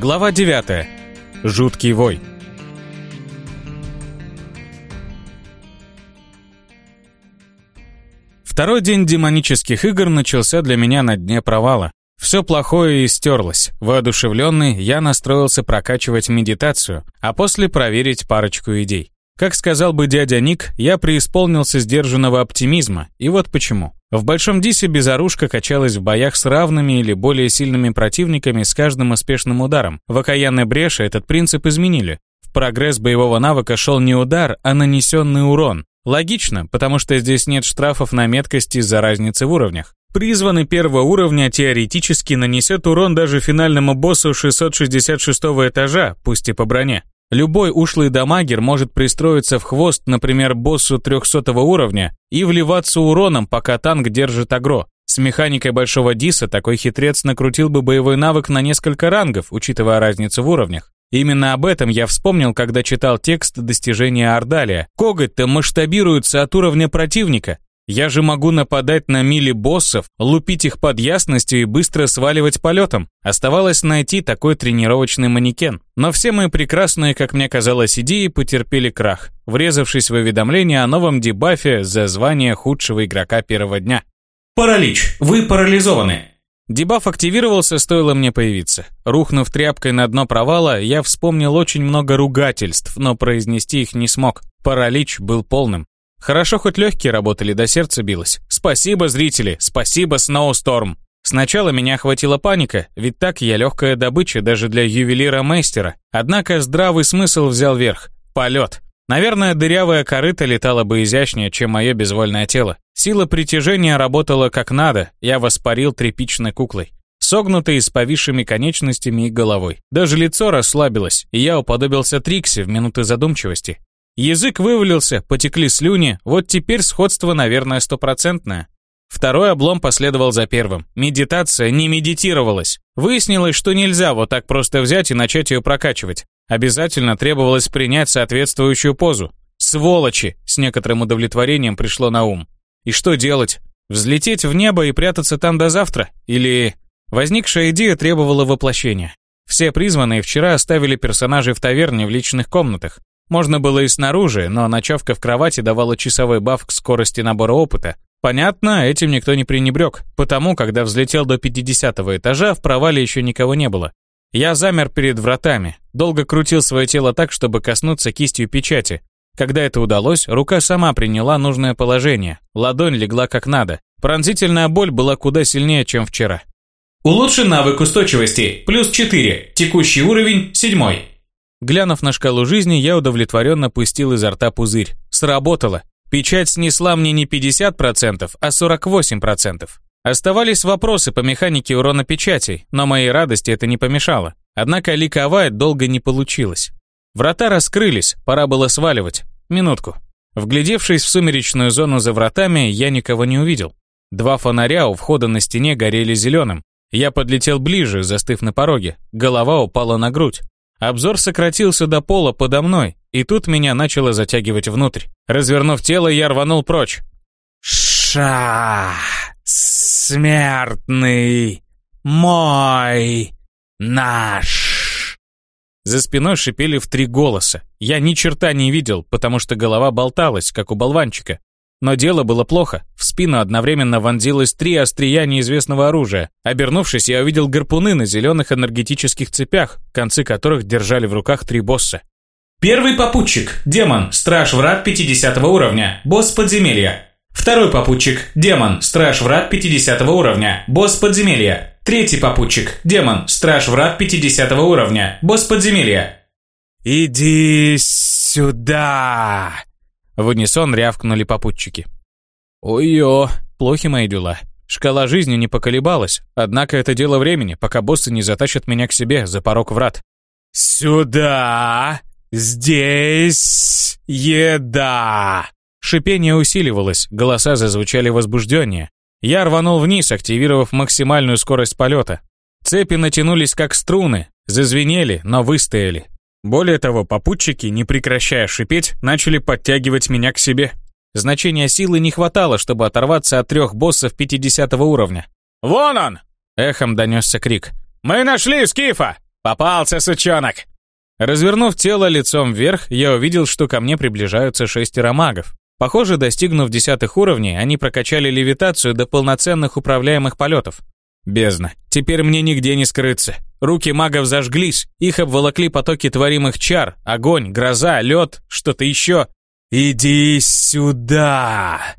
Глава 9. Жуткий вой. Второй день демонических игр начался для меня на дне провала. Все плохое истерлось. Воодушевленный, я настроился прокачивать медитацию, а после проверить парочку идей. Как сказал бы дядя Ник, я преисполнился сдержанного оптимизма, и вот почему. В Большом Дисе безоружка качалась в боях с равными или более сильными противниками с каждым успешным ударом. В окаянной бреше этот принцип изменили. В прогресс боевого навыка шел не удар, а нанесенный урон. Логично, потому что здесь нет штрафов на меткость из-за разницы в уровнях. Призванный первого уровня теоретически нанесет урон даже финальному боссу 666 этажа, пусть и по броне. Любой ушлый дамагер может пристроиться в хвост, например, боссу 300 уровня и вливаться уроном, пока танк держит агро. С механикой большого диса такой хитрец накрутил бы боевой навык на несколько рангов, учитывая разницу в уровнях. Именно об этом я вспомнил, когда читал текст достижения Ордалия. Коготь-то масштабируется от уровня противника. Я же могу нападать на мили боссов, лупить их под ясностью и быстро сваливать полетом. Оставалось найти такой тренировочный манекен. Но все мои прекрасные, как мне казалось, идеи потерпели крах, врезавшись в уведомление о новом дебафе за звание худшего игрока первого дня. Паралич. Вы парализованы. Дебаф активировался, стоило мне появиться. Рухнув тряпкой на дно провала, я вспомнил очень много ругательств, но произнести их не смог. Паралич был полным. Хорошо хоть легкие работали, до сердца билось. Спасибо, зрители, спасибо, Сноусторм. Сначала меня охватила паника, ведь так я легкая добыча даже для ювелира-мейстера. Однако здравый смысл взял верх. Полет. Наверное, дырявая корыта летала бы изящнее, чем мое безвольное тело. Сила притяжения работала как надо, я воспарил тряпичной куклой. Согнутый с повисшими конечностями и головой. Даже лицо расслабилось, и я уподобился Трикси в минуты задумчивости. Язык вывалился, потекли слюни, вот теперь сходство, наверное, стопроцентное. Второй облом последовал за первым. Медитация не медитировалась. Выяснилось, что нельзя вот так просто взять и начать ее прокачивать. Обязательно требовалось принять соответствующую позу. Сволочи! С некоторым удовлетворением пришло на ум. И что делать? Взлететь в небо и прятаться там до завтра? Или... Возникшая идея требовала воплощения. Все призванные вчера оставили персонажей в таверне в личных комнатах. Можно было и снаружи, но ночевка в кровати давала часовой баф к скорости набора опыта. Понятно, этим никто не пренебрег, потому когда взлетел до 50 этажа, в провале еще никого не было. Я замер перед вратами, долго крутил свое тело так, чтобы коснуться кистью печати. Когда это удалось, рука сама приняла нужное положение, ладонь легла как надо. Пронзительная боль была куда сильнее, чем вчера. Улучшен навык устойчивости, плюс 4, текущий уровень, седьмой. Глянув на шкалу жизни, я удовлетворенно пустил изо рта пузырь. Сработало. Печать снесла мне не 50%, а 48%. Оставались вопросы по механике урона печатей, но моей радости это не помешало. Однако ликовать долго не получилось. Врата раскрылись, пора было сваливать. Минутку. Вглядевшись в сумеречную зону за вратами, я никого не увидел. Два фонаря у входа на стене горели зеленым. Я подлетел ближе, застыв на пороге. Голова упала на грудь. Обзор сократился до пола подо мной, и тут меня начало затягивать внутрь. Развернув тело, я рванул прочь. «Ша! Смертный! Мой! Наш!» За спиной шипели в три голоса. Я ни черта не видел, потому что голова болталась, как у болванчика. Но дело было плохо. В спину одновременно вонзилось три острия неизвестного оружия. Обернувшись, я увидел гарпуны на зеленых энергетических цепях, концы которых держали в руках три босса. Первый попутчик – демон, страж врат 50 уровня, босс подземелья. Второй попутчик – демон, страж врат 50 уровня, босс подземелья. Третий попутчик – демон, страж врат 50 уровня, босс подземелья. «Иди сюда!» В унисон рявкнули попутчики. Ой-ё, плохи мои дела. Шкала жизни не поколебалась, однако это дело времени, пока боссы не затащат меня к себе за порог врат. «Сюда! Здесь еда!» Шипение усиливалось, голоса зазвучали возбужденнее. Я рванул вниз, активировав максимальную скорость полета. Цепи натянулись как струны, зазвенели, но выстояли. Более того, попутчики, не прекращая шипеть, начали подтягивать меня к себе. Значения силы не хватало, чтобы оторваться от трех боссов 50 уровня. «Вон он!» — эхом донесся крик. «Мы нашли Скифа!» «Попался, сучонок!» Развернув тело лицом вверх, я увидел, что ко мне приближаются шестеро магов. Похоже, достигнув десятых уровней, они прокачали левитацию до полноценных управляемых полетов. Бездна. Теперь мне нигде не скрыться. Руки магов зажглись, их обволокли потоки творимых чар, огонь, гроза, лед, что-то еще. «Иди сюда!»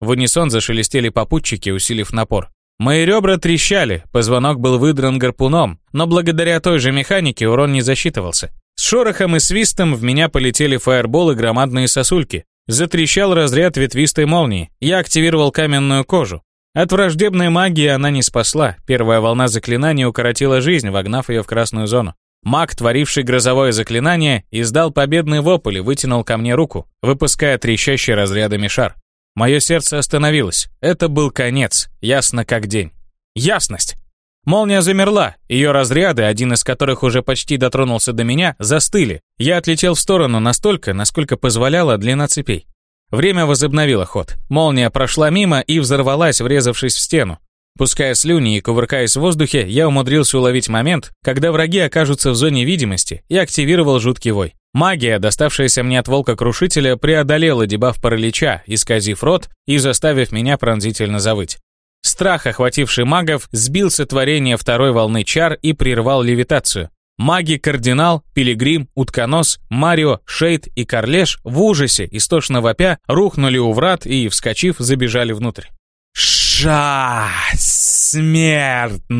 В унисон зашелестели попутчики, усилив напор. Мои ребра трещали, позвонок был выдран гарпуном, но благодаря той же механике урон не засчитывался. С шорохом и свистом в меня полетели фаерболы громадные сосульки. Затрещал разряд ветвистой молнии. Я активировал каменную кожу. От враждебной магии она не спасла. Первая волна заклинания укоротила жизнь, вогнав ее в красную зону. Маг, творивший грозовое заклинание, издал победный вопль и вытянул ко мне руку, выпуская трещащий разрядами шар. Мое сердце остановилось. Это был конец, ясно как день. Ясность! Молния замерла, ее разряды, один из которых уже почти дотронулся до меня, застыли. Я отлетел в сторону настолько, насколько позволяла длина цепей. Время возобновило ход. Молния прошла мимо и взорвалась, врезавшись в стену. Пуская слюни и кувыркаясь в воздухе, я умудрился уловить момент, когда враги окажутся в зоне видимости, и активировал жуткий вой. Магия, доставшаяся мне от волка-крушителя, преодолела дебаф паралича, исказив рот и заставив меня пронзительно завыть. Страх, охвативший магов, сбил сотворение второй волны чар и прервал левитацию. Маги Кардинал, Пилигрим, Утконос, Марио, Шейд и Карлеш в ужасе, истошно вопя, рухнули у врат и, вскочив, забежали внутрь. «Ша! Смертные!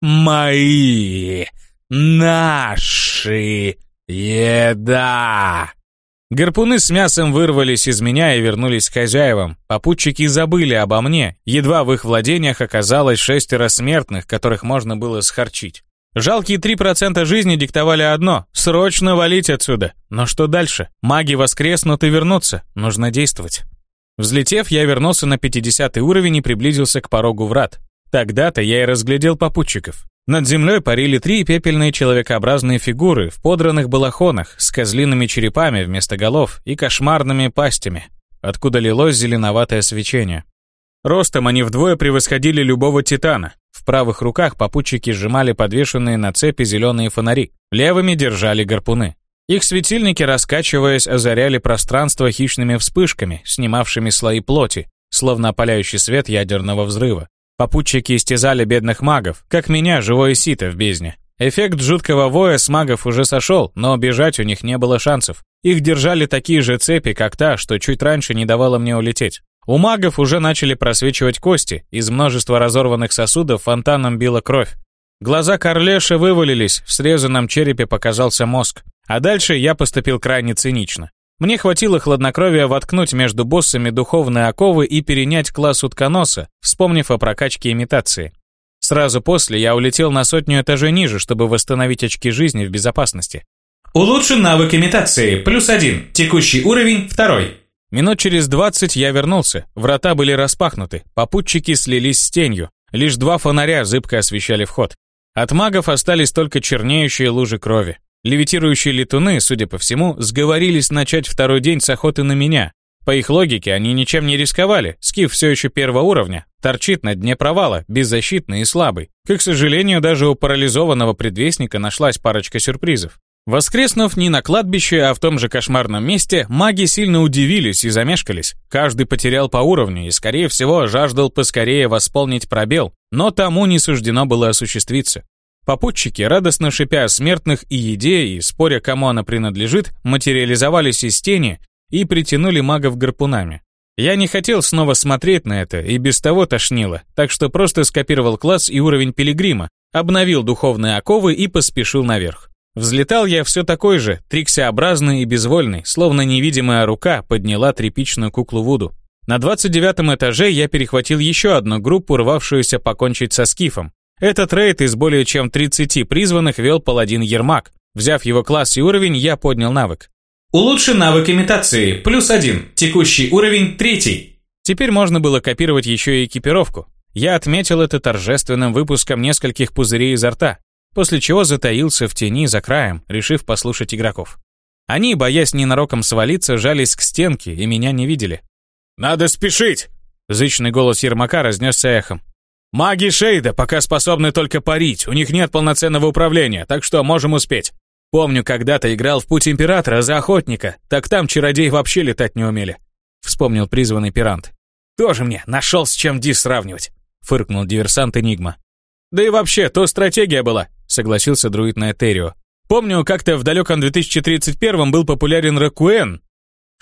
Мои! Наши! Еда!» Гарпуны с мясом вырвались из меня и вернулись к хозяевам. Попутчики забыли обо мне. Едва в их владениях оказалось шестеро смертных, которых можно было схарчить. Жалкие 3% жизни диктовали одно – срочно валить отсюда. Но что дальше? Маги воскреснут и вернутся. Нужно действовать. Взлетев, я вернулся на 50 уровень и приблизился к порогу врат. Тогда-то я и разглядел попутчиков. Над землей парили три пепельные человекообразные фигуры в подранных балахонах с козлиными черепами вместо голов и кошмарными пастями, откуда лилось зеленоватое свечение. Ростом они вдвое превосходили любого титана. В правых руках попутчики сжимали подвешенные на цепи зеленые фонари, левыми держали гарпуны. Их светильники, раскачиваясь, озаряли пространство хищными вспышками, снимавшими слои плоти, словно опаляющий свет ядерного взрыва. Попутчики истязали бедных магов, как меня, живое сито в бездне. Эффект жуткого воя с магов уже сошел, но бежать у них не было шансов. Их держали такие же цепи, как та, что чуть раньше не давала мне улететь. У магов уже начали просвечивать кости, из множества разорванных сосудов фонтаном била кровь. Глаза Карлеша вывалились, в срезанном черепе показался мозг. А дальше я поступил крайне цинично. Мне хватило хладнокровия воткнуть между боссами духовные оковы и перенять класс утконоса, вспомнив о прокачке имитации. Сразу после я улетел на сотню этажей ниже, чтобы восстановить очки жизни в безопасности. Улучшен навык имитации, плюс один, текущий уровень, второй. Минут через двадцать я вернулся, врата были распахнуты, попутчики слились с тенью, лишь два фонаря зыбко освещали вход. От магов остались только чернеющие лужи крови. Левитирующие летуны, судя по всему, сговорились начать второй день с охоты на меня. По их логике, они ничем не рисковали, скиф все еще первого уровня, торчит на дне провала, беззащитный и слабый. К сожалению, даже у парализованного предвестника нашлась парочка сюрпризов. Воскреснув не на кладбище, а в том же кошмарном месте, маги сильно удивились и замешкались. Каждый потерял по уровню и, скорее всего, жаждал поскорее восполнить пробел, но тому не суждено было осуществиться. Попутчики, радостно шипя смертных и еде, и споря, кому она принадлежит, материализовались из тени и притянули магов гарпунами. Я не хотел снова смотреть на это, и без того тошнило, так что просто скопировал класс и уровень пилигрима, обновил духовные оковы и поспешил наверх. Взлетал я все такой же, триксеобразный и безвольный, словно невидимая рука подняла тряпичную куклу Вуду. На 29 этаже я перехватил еще одну группу, рвавшуюся покончить со скифом. Этот рейд из более чем 30 призванных вел паладин Ермак. Взяв его класс и уровень, я поднял навык. Улучшен навык имитации, плюс один, текущий уровень третий. Теперь можно было копировать еще и экипировку. Я отметил это торжественным выпуском нескольких пузырей изо рта после чего затаился в тени за краем, решив послушать игроков. Они, боясь ненароком свалиться, жались к стенке и меня не видели. «Надо спешить!» Зычный голос Ермака разнесся эхом. «Маги Шейда пока способны только парить, у них нет полноценного управления, так что можем успеть. Помню, когда-то играл в Путь Императора за охотника, так там чародеи вообще летать не умели», — вспомнил призванный пирант. «Тоже мне, нашел с чем Ди сравнивать», — фыркнул диверсант Энигма. «Да и вообще, то стратегия была», — согласился друид на Этерио. «Помню, как-то в далеком 2031 был популярен Ракуэн,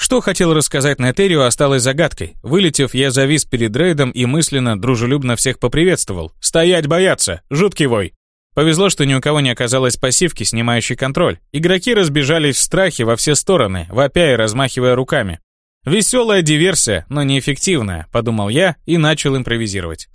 что хотел рассказать на Этерио осталось загадкой. Вылетев, я завис перед рейдом и мысленно, дружелюбно всех поприветствовал. «Стоять бояться! Жуткий вой!» Повезло, что ни у кого не оказалось пассивки, снимающей контроль. Игроки разбежались в страхе во все стороны, вопя и размахивая руками. «Веселая диверсия, но неэффективная», — подумал я и начал импровизировать.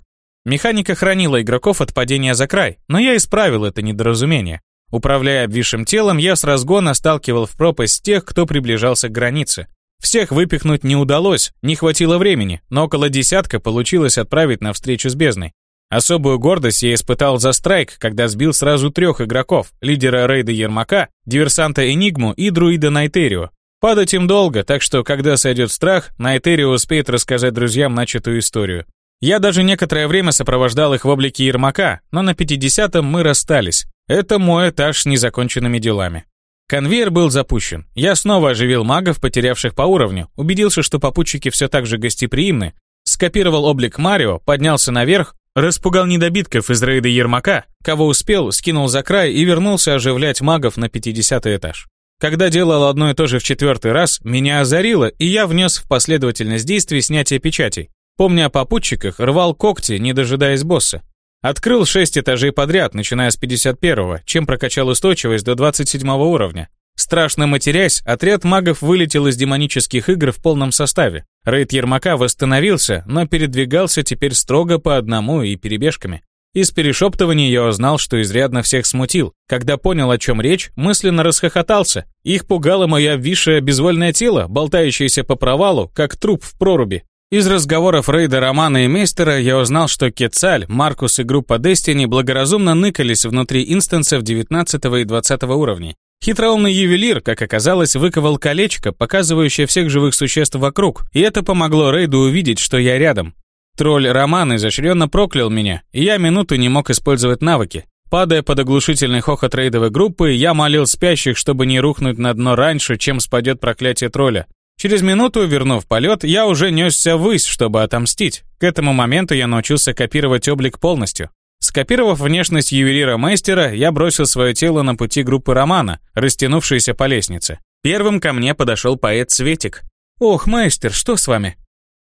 Механика хранила игроков от падения за край, но я исправил это недоразумение. Управляя обвисшим телом, я с разгона сталкивал в пропасть тех, кто приближался к границе. Всех выпихнуть не удалось, не хватило времени, но около десятка получилось отправить на встречу с бездной. Особую гордость я испытал за страйк, когда сбил сразу трех игроков, лидера рейда Ермака, диверсанта Энигму и друида Найтерио. Падать им долго, так что, когда сойдет страх, Найтерио успеет рассказать друзьям начатую историю. Я даже некоторое время сопровождал их в облике Ермака, но на 50-м мы расстались. Это мой этаж с незаконченными делами. Конвейер был запущен. Я снова оживил магов, потерявших по уровню, убедился, что попутчики все так же гостеприимны, скопировал облик Марио, поднялся наверх, распугал недобитков из рейда Ермака, кого успел, скинул за край и вернулся оживлять магов на 50 этаж. Когда делал одно и то же в четвертый раз, меня озарило, и я внес в последовательность действий снятие печатей. Помня о попутчиках, рвал когти, не дожидаясь босса. Открыл 6 этажей подряд, начиная с 51-го, чем прокачал устойчивость до 27 уровня. Страшно матерясь, отряд магов вылетел из демонических игр в полном составе. Рейд Ермака восстановился, но передвигался теперь строго по одному и перебежками. Из перешептываний я узнал, что изрядно всех смутил. Когда понял, о чем речь, мысленно расхохотался. Их пугало мое обвисшее безвольное тело, болтающееся по провалу, как труп в проруби. Из разговоров Рейда Романа и Мейстера я узнал, что Кетцаль, Маркус и группа Destiny благоразумно ныкались внутри инстансов 19 и 20 уровней. Хитроумный ювелир, как оказалось, выковал колечко, показывающее всех живых существ вокруг, и это помогло Рейду увидеть, что я рядом. Тролль Роман изощренно проклял меня, и я минуту не мог использовать навыки. Падая под оглушительный хохот рейдовой группы, я молил спящих, чтобы не рухнуть на дно раньше, чем спадет проклятие тролля. Через минуту, вернув полет, я уже несся ввысь, чтобы отомстить. К этому моменту я научился копировать облик полностью. Скопировав внешность ювелира-мастера, я бросил свое тело на пути группы Романа, растянувшейся по лестнице. Первым ко мне подошел поэт Светик. «Ох, мастер, что с вами?»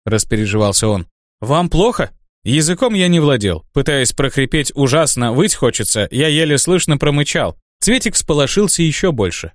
Распереживался он. «Вам плохо?» Языком я не владел. Пытаясь прохрипеть ужасно, выть хочется, я еле слышно промычал. Цветик сполошился еще больше.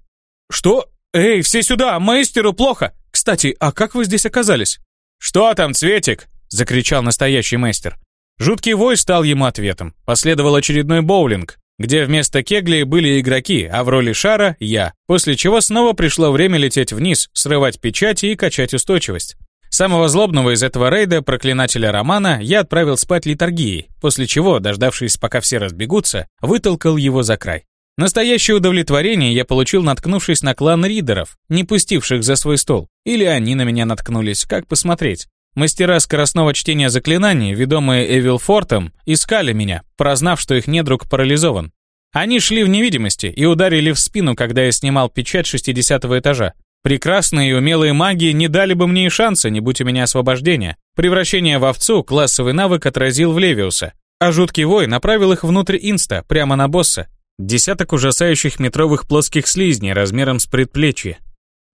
«Что? Эй, все сюда, мастеру плохо! Кстати, а как вы здесь оказались?» «Что там, Цветик?» — закричал настоящий мастер. Жуткий вой стал ему ответом. Последовал очередной боулинг, где вместо кеглей были игроки, а в роли шара — я, после чего снова пришло время лететь вниз, срывать печати и качать устойчивость. Самого злобного из этого рейда, проклинателя Романа, я отправил спать литургией, после чего, дождавшись, пока все разбегутся, вытолкал его за край. Настоящее удовлетворение я получил, наткнувшись на клан ридеров, не пустивших за свой стол. Или они на меня наткнулись, как посмотреть. Мастера скоростного чтения заклинаний, ведомые Эвилфортом, искали меня, прознав, что их недруг парализован. Они шли в невидимости и ударили в спину, когда я снимал печать 60 этажа. Прекрасные и умелые маги не дали бы мне и шанса, не будь у меня освобождения. Превращение в овцу классовый навык отразил в Левиуса, а жуткий вой направил их внутрь инста, прямо на босса. Десяток ужасающих метровых плоских слизней размером с предплечье.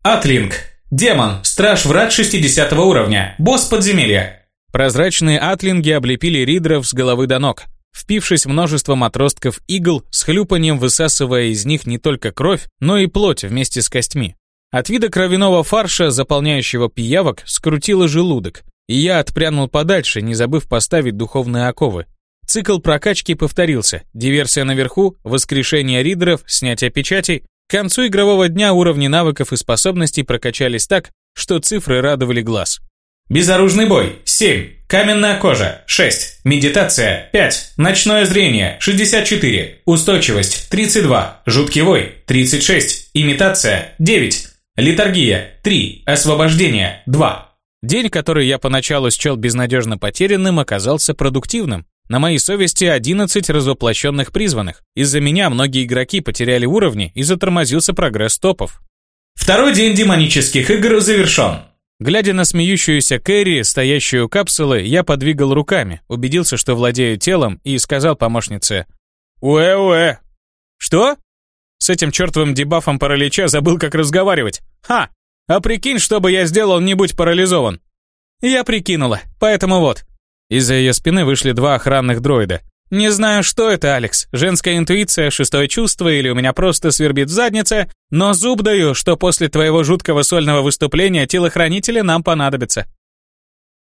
Атлинг. Демон. Страж-враг 60 уровня. Босс подземелья. Прозрачные атлинги облепили ридеров с головы до ног, впившись множеством отростков игл, с хлюпанием высасывая из них не только кровь, но и плоть вместе с костьми. От вида кровяного фарша, заполняющего пиявок, скрутило желудок, и я отпрянул подальше, не забыв поставить духовные оковы. Цикл прокачки повторился. Диверсия наверху, воскрешение ридеров, снятие печатей. К концу игрового дня уровни навыков и способностей прокачались так, что цифры радовали глаз. Безоружный бой – 7. Каменная кожа – 6. Медитация – 5. Ночное зрение – 64. Устойчивость – 32. Жуткий вой – 36. Имитация – 9. Литургия – 3. Освобождение – 2. День, который я поначалу счел безнадежно потерянным, оказался продуктивным. На моей совести 11 развоплощенных призванных. Из-за меня многие игроки потеряли уровни и затормозился прогресс топов. Второй день демонических игр завершен. Глядя на смеющуюся Кэрри, стоящую у капсулы, я подвигал руками, убедился, что владею телом, и сказал помощнице «Уэ-уэ». «Что?» С этим чертовым дебафом паралича забыл, как разговаривать. «Ха! А прикинь, что бы я сделал, не будь парализован». Я прикинула, поэтому вот. Из-за ее спины вышли два охранных дроида. Не знаю, что это, Алекс, женская интуиция, шестое чувство или у меня просто свербит в заднице, но зуб даю, что после твоего жуткого сольного выступления телохранители нам понадобятся.